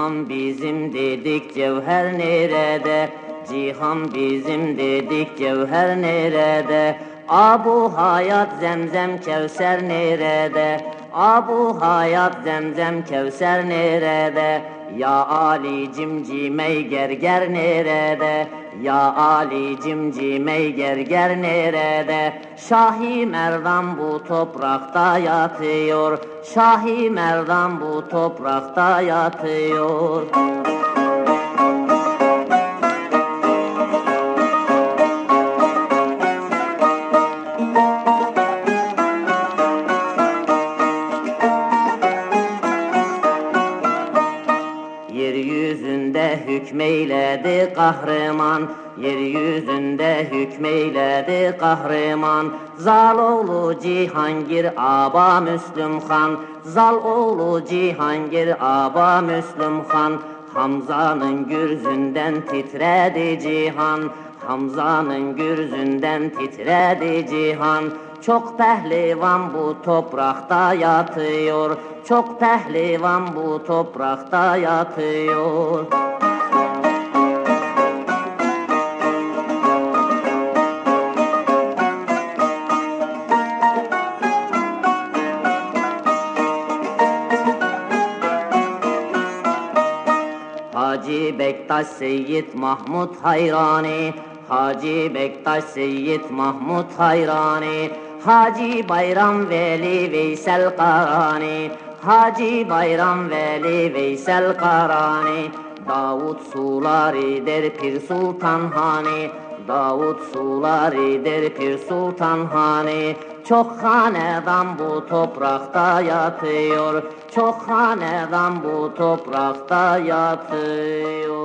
Cihan bizim dedik cevher nerede? Cihan bizim dedik cevher nerede? Abu hayat zemzem kevser nerede? Abu hayat zemzem kevser nerede? Ya Ali cimcimey gerger nerede? Ya Ali cimcimey gerger nerede? Şahi Merdan bu toprakta yatıyor. Şahi Merdan bu toprakta yatıyor. Yeryüzünde hükmeyledi kahraman Yeryüzünde hükmeyledi kahraman. Zaloğlu Cihangir Aba Müslüm Han Zaloğlu Cihangir Aba Müslüm Han Hamza'nın gürzünden titredi cihan. Hamza'nın gürzünden titredi cihan çok pehlivan bu toprakta yatıyor. Çok pehlivan bu toprakta yatıyor. Hacı Bektaş Seyyid Mahmud Hayrani. Hacı Bektaş Seyyid Mahmud Hayrani Hacı Bayram Veli Veysel Karani. Hacı Bayram Veli Veysel Karani. Davut Sulari der Pir Sultan Hani. Davut Sulari der Pir Sultan Hani. Çok hanedan bu toprakta yatıyor. Çok hanedan bu toprakta yatıyor